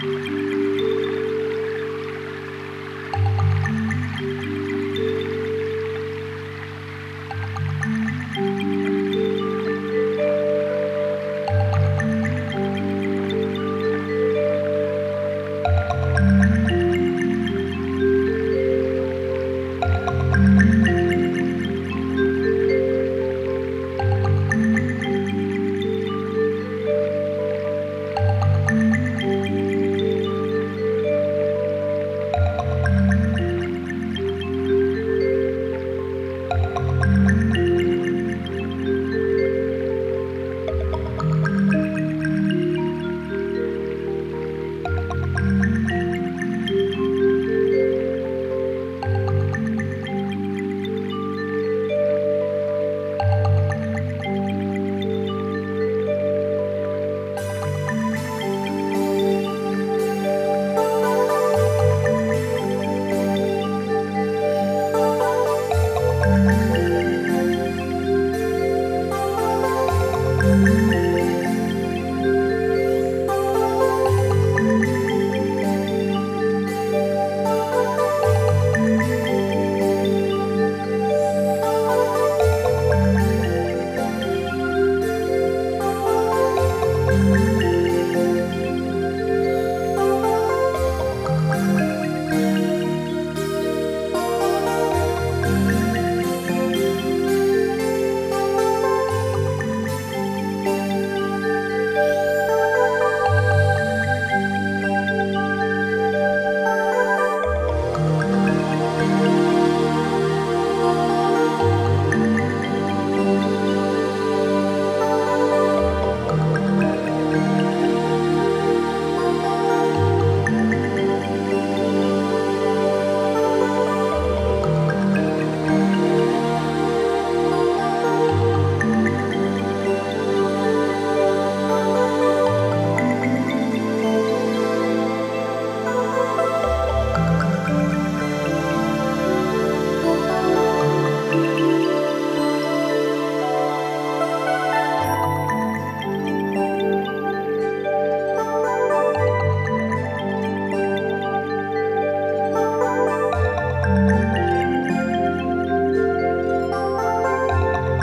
Thank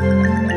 Música